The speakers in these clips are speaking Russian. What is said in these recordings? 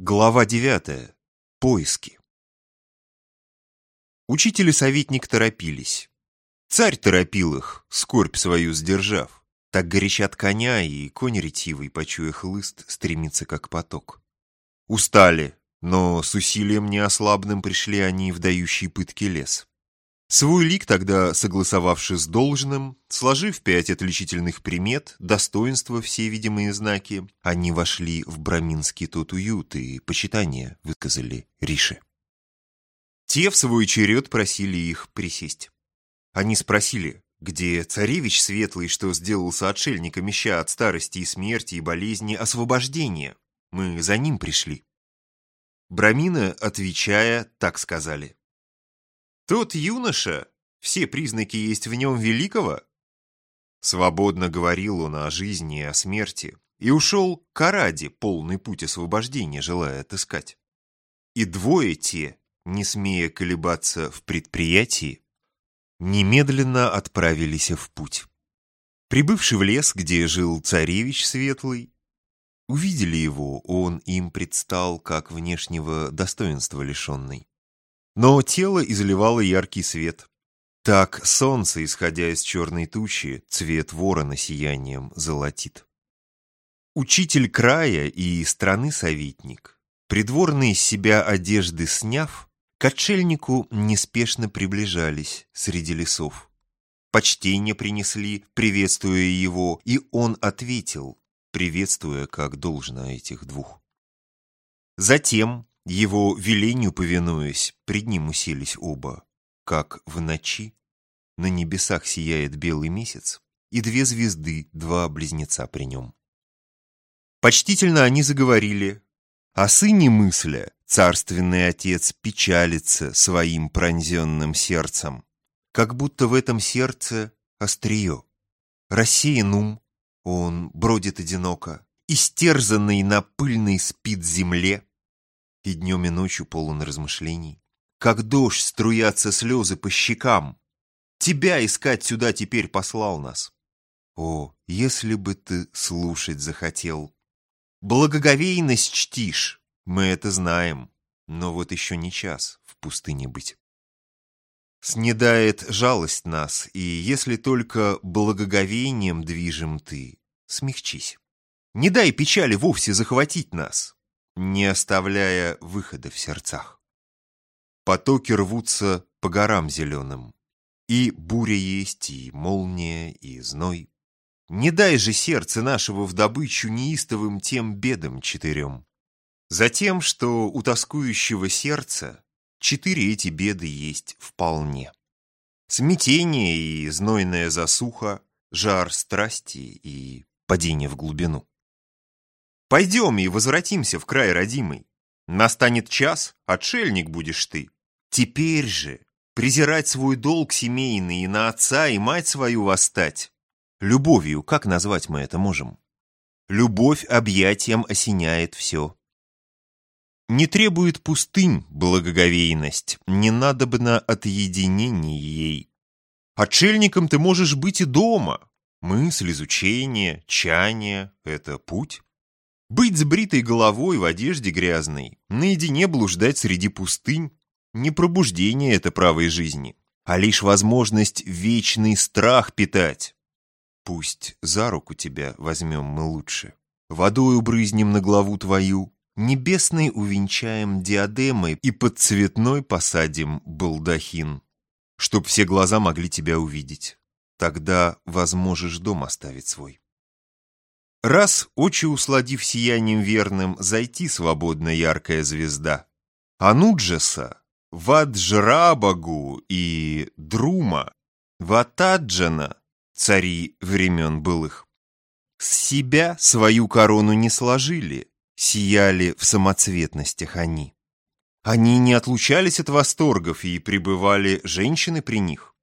Глава девятая. Поиски. Учитель и советник торопились. Царь торопил их, скорбь свою сдержав. Так горячат коня, и конь ретивый, почуя хлыст, стремится как поток. Устали, но с усилием неослабным пришли они в дающий пытки лес. Свой лик тогда, согласовавши с должным, сложив пять отличительных примет, достоинства все видимые знаки, они вошли в браминский тот уют и почитание выказали Рише. Те в свой черед просили их присесть. Они спросили, где царевич светлый, что сделался отшельником, ища от старости и смерти и болезни освобождения? Мы за ним пришли. Брамина, отвечая, так сказали. Тот юноша, все признаки есть в нем великого. Свободно говорил он о жизни и о смерти, и ушел к Араде, полный путь освобождения, желая отыскать. И двое те, не смея колебаться в предприятии, немедленно отправились в путь. Прибывший в лес, где жил царевич светлый, увидели его, он им предстал, как внешнего достоинства лишенный но тело изливало яркий свет. Так солнце, исходя из черной тучи, цвет ворона сиянием золотит. Учитель края и страны советник, придворные из себя одежды сняв, к отшельнику неспешно приближались среди лесов. Почтение принесли, приветствуя его, и он ответил, приветствуя как должно этих двух. Затем, его велению повинуясь, пред ним уселись оба, как в ночи. На небесах сияет белый месяц, и две звезды, два близнеца при нем. Почтительно они заговорили. О сыне мысля царственный отец печалится своим пронзенным сердцем, как будто в этом сердце острие. Рассеян ум, он бродит одиноко, истерзанный на пыльной спит земле, и днем и ночью полон размышлений. Как дождь струятся слезы по щекам. Тебя искать сюда теперь послал нас. О, если бы ты слушать захотел. Благоговейность чтишь, мы это знаем, но вот еще не час в пустыне быть. Снедает жалость нас, и если только благоговением движем ты, смягчись. Не дай печали вовсе захватить нас, не оставляя выхода в сердцах. Потоки рвутся по горам зеленым, и буря есть, и молния, и зной. Не дай же сердце нашего в добычу неистовым тем бедам четырем. Затем, что у тоскующего сердца четыре эти беды есть вполне. Смятение и знойная засуха, жар страсти и падение в глубину. Пойдем и возвратимся в край родимый. Настанет час, отшельник будешь ты. Теперь же презирать свой долг семейный и на отца и мать свою восстать. Любовью, как назвать мы это можем? Любовь объятием осеняет все. Не требует пустынь благоговейность, не надобно отъединение ей. Отшельником ты можешь быть и дома. Мысль, изучение, чание — это путь. Быть с бритой головой в одежде грязной, наедине блуждать среди пустынь — не пробуждение это правой жизни, а лишь возможность вечный страх питать. Пусть за руку тебя возьмем мы лучше, водою брызнем на главу твою, небесной увенчаем диадемой и под цветной посадим балдахин, чтоб все глаза могли тебя увидеть. Тогда возможешь дом оставить свой. Раз, очи усладив сиянием верным, зайти свободно яркая звезда. Ануджеса, Ваджрабагу и Друма, Ватаджана, цари времен былых, с себя свою корону не сложили, сияли в самоцветностях они. Они не отлучались от восторгов и пребывали женщины при них.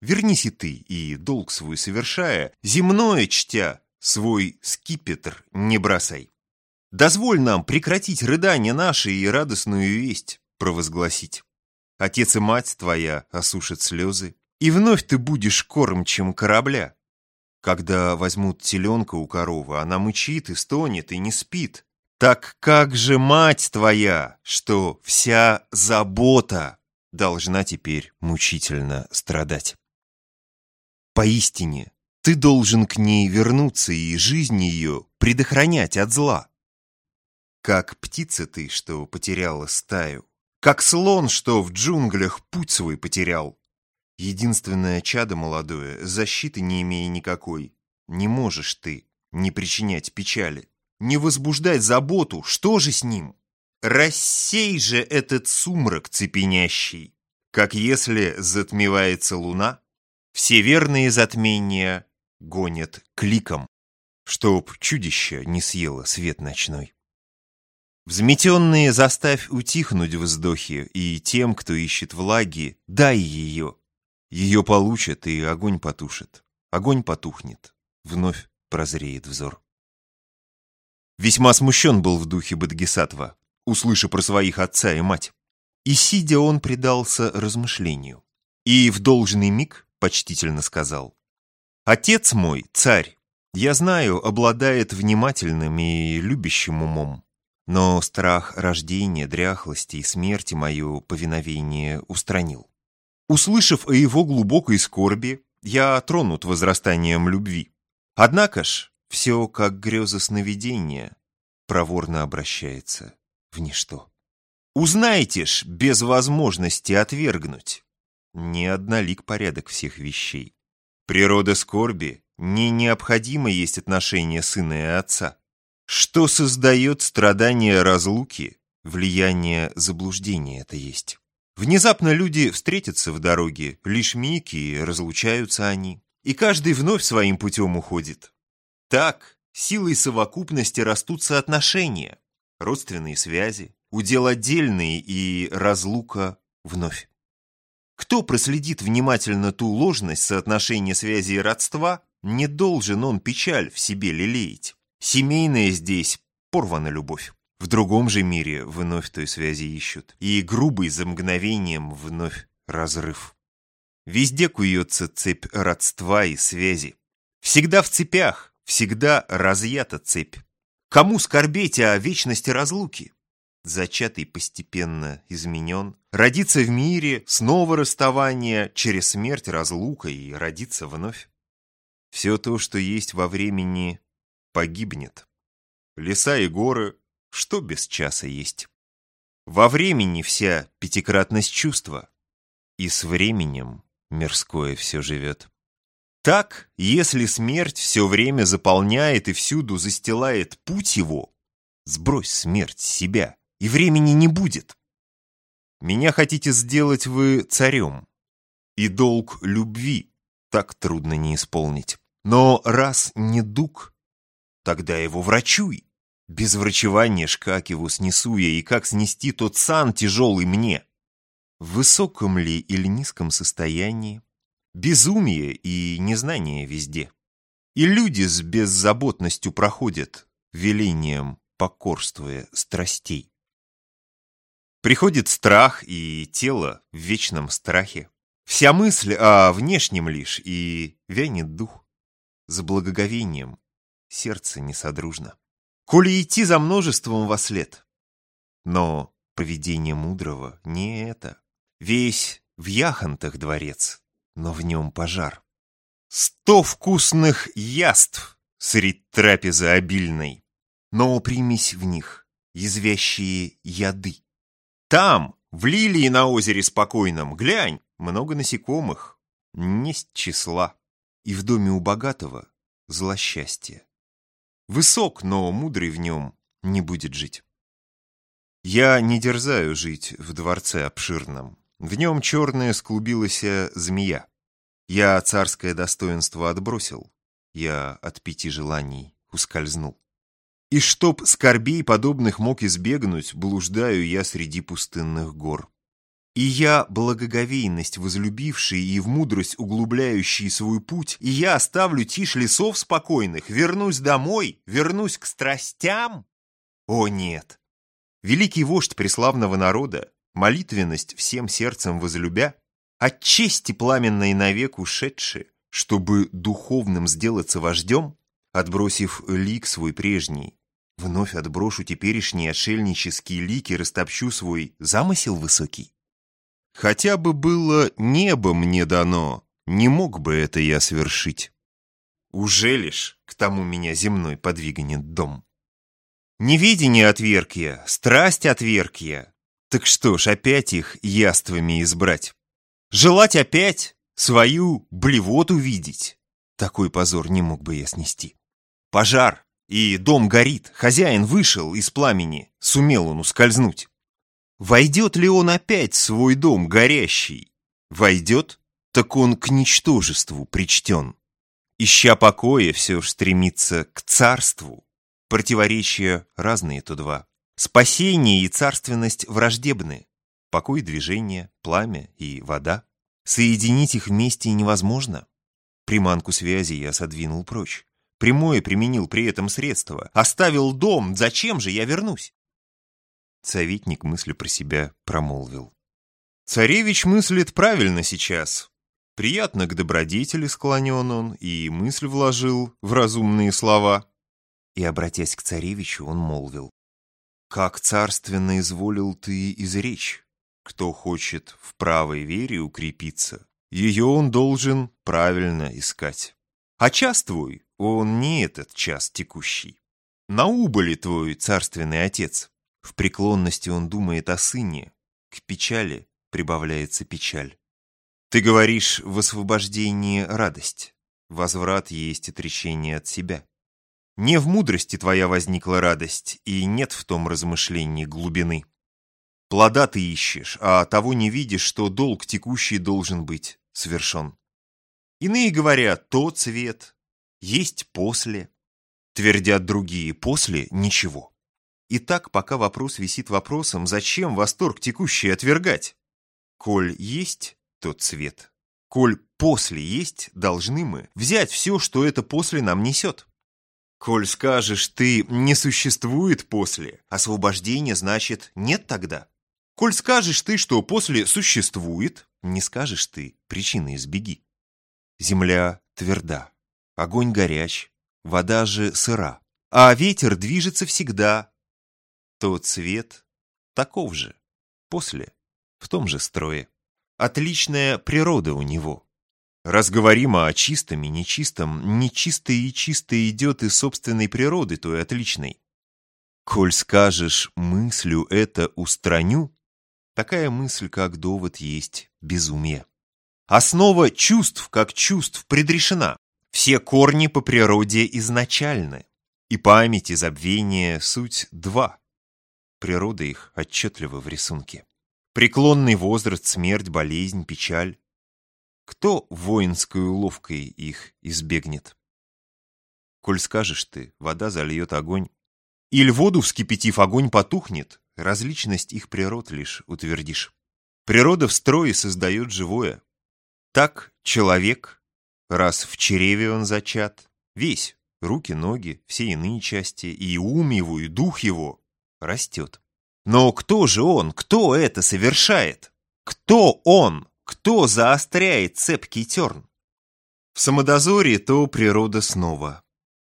Вернись и ты, и долг свой совершая, земное чтя, свой скипетр не бросай. Дозволь нам прекратить рыдания наши и радостную весть провозгласить. Отец и мать твоя осушат слезы, и вновь ты будешь кормчем корабля. Когда возьмут теленка у коровы, она мычит и стонет, и не спит. Так как же мать твоя, что вся забота должна теперь мучительно страдать? Поистине, ты должен к ней вернуться и жизнь ее предохранять от зла. Как птица ты, что потеряла стаю, как слон, что в джунглях путь свой потерял. Единственное чадо молодое, защиты не имея никакой, не можешь ты не причинять печали, не возбуждать заботу, что же с ним? Рассей же этот сумрак цепенящий, как если затмевается луна, все верные затмения гонят кликом, чтоб чудище не съело свет ночной. Взметенные заставь утихнуть вздохи, и тем, кто ищет влаги, дай ее. Ее получат, и огонь потушит. Огонь потухнет, вновь прозреет взор. Весьма смущен был в духе Бадгисатва, услыша про своих отца и мать. И, сидя, он предался размышлению. И в должный миг почтительно сказал. «Отец мой, царь, я знаю, обладает внимательным и любящим умом. Но страх рождения, дряхлости и смерти мое повиновение устранил. Услышав о его глубокой скорби, я тронут возрастанием любви. Однако ж, все как греза сновидения, проворно обращается в ничто. Узнайте ж, без возможности отвергнуть. Не однолик порядок всех вещей. Природа скорби не необходимо есть отношение сына и отца. Что создает страдания разлуки, влияние заблуждения это есть. Внезапно люди встретятся в дороге, лишь миг и разлучаются они, и каждый вновь своим путем уходит. Так, силой совокупности растут соотношения, родственные связи, удел отдельный и разлука вновь. Кто проследит внимательно ту ложность соотношения связи и родства, не должен он печаль в себе лелеять. Семейная здесь порвана любовь. В другом же мире вновь той связи ищут. И грубый за мгновением вновь разрыв. Везде куется цепь родства и связи. Всегда в цепях, всегда разъята цепь. Кому скорбеть о вечности разлуки? Зачатый постепенно изменен, родиться в мире, снова расставание, через смерть разлука и родиться вновь. Все то, что есть во времени, погибнет. Леса и горы, что без часа есть. Во времени вся пятикратность чувства, и с временем мирское все живет. Так, если смерть все время заполняет и всюду застилает путь его, сбрось смерть себя, и времени не будет. Меня хотите сделать вы царем, и долг любви так трудно не исполнить. Но раз не дуг, Тогда его врачуй. Без врачевания шкакиву снесу я, и как снести тот сан тяжелый мне? В высоком ли или низком состоянии? Безумие и незнание везде. И люди с беззаботностью проходят, велением покорствуя страстей. Приходит страх, и тело в вечном страхе. Вся мысль о внешнем лишь, и вянет дух. С благоговением сердце несодружно. Коли идти за множеством во след. Но поведение мудрого не это. Весь в яхонтах дворец, но в нем пожар. Сто вкусных яств средь трапезы обильной, но примесь в них язвящие яды. Там, в лилии на озере спокойном, глянь, много насекомых, несть числа. И в доме у богатого злосчастье. Высок, но мудрый в нем не будет жить. Я не дерзаю жить в дворце обширном. В нем черная склубилась змея. Я царское достоинство отбросил. Я от пяти желаний ускользнул. И чтоб скорбей подобных мог избегнуть, блуждаю я среди пустынных гор. И я, благоговейность возлюбивший и в мудрость углубляющий свой путь, и я оставлю тишь лесов спокойных, вернусь домой, вернусь к страстям? О, нет! Великий вождь преславного народа, молитвенность всем сердцем возлюбя, от чести пламенной навек ушедший, чтобы духовным сделаться вождем, отбросив лик свой прежний, Вновь отброшу теперешние отшельнические лики, растопчу свой замысел высокий. Хотя бы было небо мне дано, не мог бы это я свершить. Уже лишь к тому меня земной подвигнет дом. Невидение отверг я, страсть отверг я. Так что ж, опять их яствами избрать? Желать опять свою блевоту видеть? Такой позор не мог бы я снести. Пожар, и дом горит, хозяин вышел из пламени, сумел он ускользнуть. Войдет ли он опять в свой дом горящий? Войдет, так он к ничтожеству причтен. Ища покоя, все ж стремится к царству. Противоречия разные то два. Спасение и царственность враждебны. Покой движения, пламя и вода. Соединить их вместе невозможно. Приманку связи я содвинул прочь. Прямое применил при этом средство. Оставил дом, зачем же я вернусь? Советник мысли про себя промолвил. Царевич мыслит правильно сейчас. Приятно к добродетели склонен он, и мысль вложил в разумные слова. И, обратясь к царевичу, он молвил. «Как царственно изволил ты изречь. Кто хочет в правой вере укрепиться, ее он должен правильно искать. А час твой, он не этот час текущий. На убыли твой царственный отец. В преклонности он думает о сыне. К печали прибавляется печаль. Ты говоришь в освобождении радость. Возврат есть отречение от себя. Не в мудрости твоя возникла радость, и нет в том размышлении глубины. Плода ты ищешь, а того не видишь, что долг текущий должен быть совершен. Иные говорят, то цвет, есть после. Твердят другие, после ничего. И так, пока вопрос висит вопросом, зачем восторг текущий отвергать? Коль есть тот цвет, коль после есть, должны мы взять все, что это после нам несет. Коль скажешь ты, не существует после, освобождение значит нет тогда. Коль скажешь ты, что после существует, не скажешь ты, причины избеги. Земля тверда, огонь горяч, вода же сыра, а ветер движется всегда, то цвет таков же, после, в том же строе. Отличная природа у него. Раз говорим о чистом и нечистом, нечистое и чистое идет из собственной природы той отличной. Коль скажешь мыслью это устраню, такая мысль, как довод, есть безумие. Основа чувств, как чувств, предрешена. Все корни по природе изначальны. И память, и забвение – суть два природа их отчетлива в рисунке. Преклонный возраст, смерть, болезнь, печаль. Кто воинской уловкой их избегнет? Коль скажешь ты, вода зальет огонь, Иль воду вскипятив, огонь потухнет, различность их природ лишь утвердишь. Природа в строе создает живое. Так человек, раз в чреве он зачат, весь, руки, ноги, все иные части, и ум его, и дух его растет. Но кто же он? Кто это совершает? Кто он? Кто заостряет цепкий терн? В самодозоре то природа снова.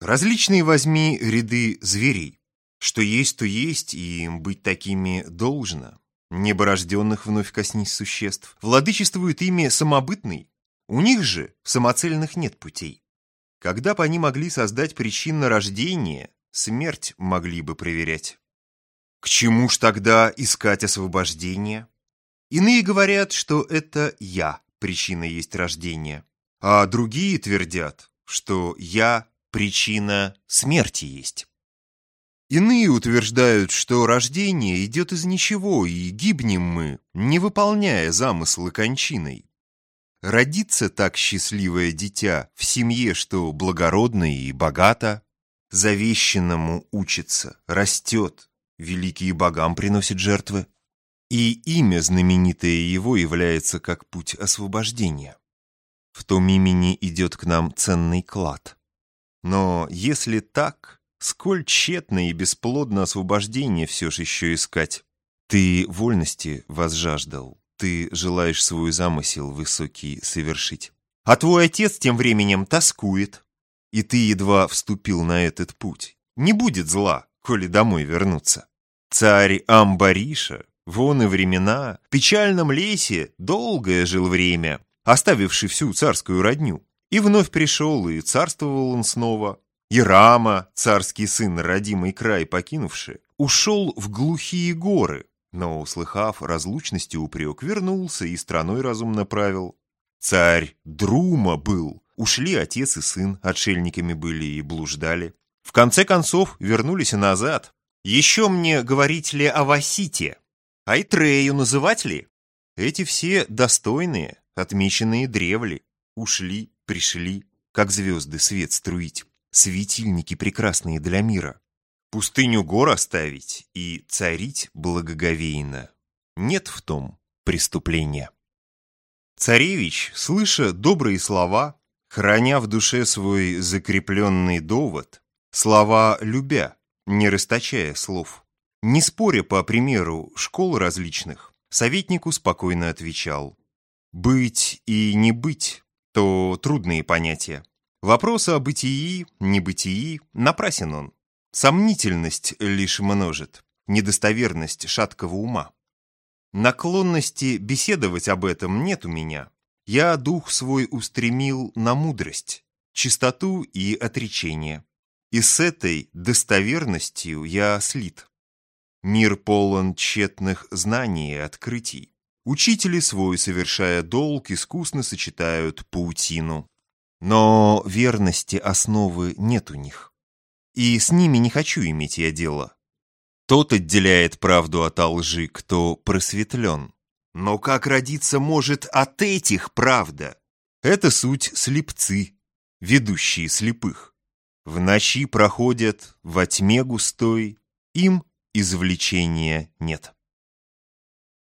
Различные возьми ряды зверей. Что есть, то есть, и им быть такими должно. Неборожденных вновь коснись существ. Владычествует ими самобытный. У них же самоцельных нет путей. Когда бы они могли создать причинно рождения, смерть могли бы проверять. К чему ж тогда искать освобождение? Иные говорят, что это «я» причина есть рождения, а другие твердят, что «я» причина смерти есть. Иные утверждают, что рождение идет из ничего, и гибнем мы, не выполняя замыслы кончиной. Родится так счастливое дитя в семье, что благородно и богато, завещенному учится, растет, великие богам приносит жертвы. И имя знаменитое его является как путь освобождения. В том имени идет к нам ценный клад. Но если так, сколь тщетно и бесплодно освобождение все же еще искать? Ты вольности возжаждал, ты желаешь свой замысел высокий совершить. А твой отец тем временем тоскует, и ты едва вступил на этот путь. Не будет зла, коли домой вернуться. Царь Амбариша, вон и времена, в печальном лесе долгое жил время, оставивший всю царскую родню. И вновь пришел, и царствовал он снова. И Рама, царский сын, родимый край покинувший, ушел в глухие горы, но, услыхав разлучности упрек, вернулся и страной разумно правил. Царь Друма был, ушли отец и сын, отшельниками были и блуждали. В конце концов вернулись и назад. Еще мне говорить ли о Васите? А и Трею называть ли? Эти все достойные, отмеченные древли, ушли, пришли, как звезды свет струить, светильники прекрасные для мира. Пустыню гор оставить и царить благоговейно. Нет в том преступления. Царевич, слыша добрые слова, храня в душе свой закрепленный довод, слова любя, не расточая слов, не споря по примеру школ различных, советнику спокойно отвечал. Быть и не быть – то трудные понятия. Вопрос о бытии, небытии напрасен он. Сомнительность лишь множит, недостоверность шаткого ума. Наклонности беседовать об этом нет у меня. Я дух свой устремил на мудрость, чистоту и отречение. И с этой достоверностью я слит. Мир полон тщетных знаний и открытий. Учители свой, совершая долг, искусно сочетают паутину. Но верности основы нет у них. И с ними не хочу иметь я дело. Тот отделяет правду от лжи, кто просветлен. Но как родиться может от этих правда? Это суть слепцы, ведущие слепых. В ночи проходят во тьме густой, им извлечения нет.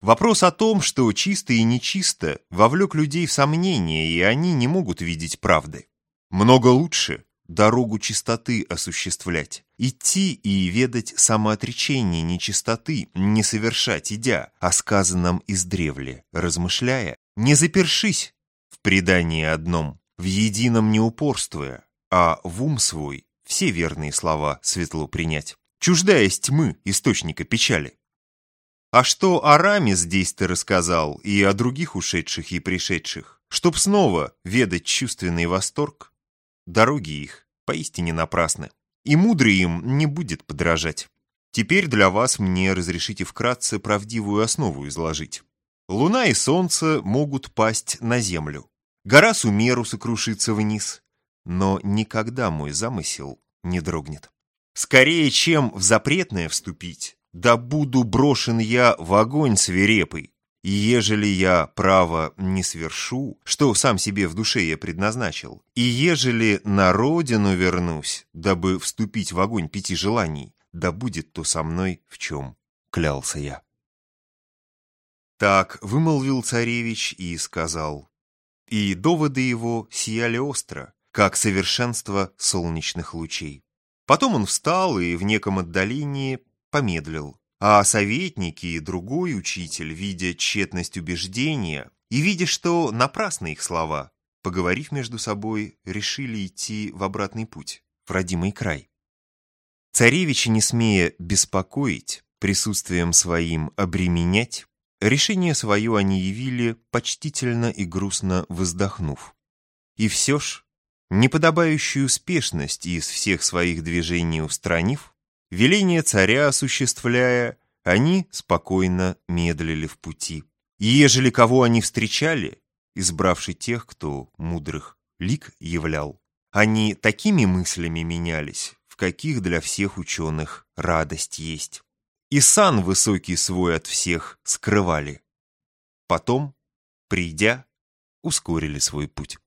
Вопрос о том, что чисто и нечисто, вовлек людей в сомнения, и они не могут видеть правды. Много лучше дорогу чистоты осуществлять, идти и ведать самоотречение нечистоты, не совершать, идя, о сказанном издревле, размышляя, не запершись в предании одном, в едином не упорствуя, а в ум свой все верные слова светло принять, чуждаясь тьмы источника печали. А что о раме здесь ты рассказал и о других ушедших и пришедших, чтоб снова ведать чувственный восторг? Дороги их поистине напрасны, и мудрый им не будет подражать. Теперь для вас мне разрешите вкратце правдивую основу изложить. Луна и солнце могут пасть на землю. Гора Сумеру сокрушится вниз, но никогда мой замысел не дрогнет. Скорее, чем в запретное вступить, да буду брошен я в огонь свирепый, и ежели я право не свершу, что сам себе в душе я предназначил, и ежели на родину вернусь, дабы вступить в огонь пяти желаний, да будет то со мной, в чем клялся я. Так вымолвил царевич и сказал, и доводы его сияли остро, как совершенство солнечных лучей. Потом он встал и в неком отдалении помедлил, а советники и другой учитель, видя тщетность убеждения и видя, что напрасны их слова, поговорив между собой, решили идти в обратный путь, в родимый край. Царевича, не смея беспокоить, присутствием своим обременять, решение свое они явили, почтительно и грустно воздохнув. И все ж неподобающую спешность из всех своих движений устранив, веление царя осуществляя, они спокойно медлили в пути. И ежели кого они встречали, избравши тех, кто мудрых лик являл, они такими мыслями менялись, в каких для всех ученых радость есть. И сан высокий свой от всех скрывали. Потом, придя, ускорили свой путь.